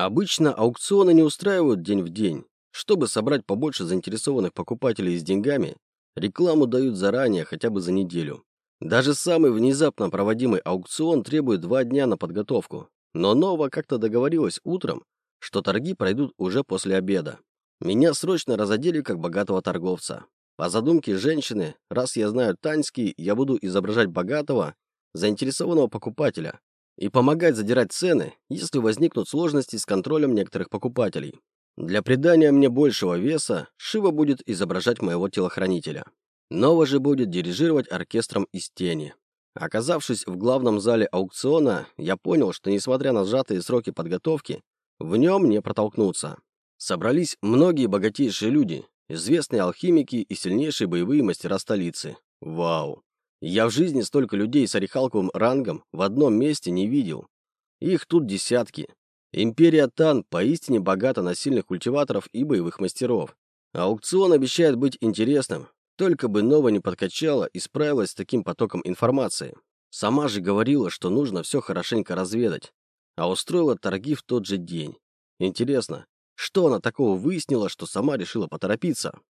Обычно аукционы не устраивают день в день. Чтобы собрать побольше заинтересованных покупателей с деньгами, рекламу дают заранее, хотя бы за неделю. Даже самый внезапно проводимый аукцион требует два дня на подготовку. Но Нова как-то договорилась утром, что торги пройдут уже после обеда. Меня срочно разодели как богатого торговца. По задумке женщины, раз я знаю таньский, я буду изображать богатого, заинтересованного покупателя и помогать задирать цены, если возникнут сложности с контролем некоторых покупателей. Для придания мне большего веса Шива будет изображать моего телохранителя. Нова же будет дирижировать оркестром из тени. Оказавшись в главном зале аукциона, я понял, что несмотря на сжатые сроки подготовки, в нем не протолкнуться. Собрались многие богатейшие люди, известные алхимики и сильнейшие боевые мастера столицы. Вау! Я в жизни столько людей с орехалковым рангом в одном месте не видел. Их тут десятки. Империя Тан поистине богата на сильных культиваторов и боевых мастеров. Аукцион обещает быть интересным, только бы Нова не подкачала и справилась с таким потоком информации. Сама же говорила, что нужно все хорошенько разведать, а устроила торги в тот же день. Интересно, что она такого выяснила, что сама решила поторопиться?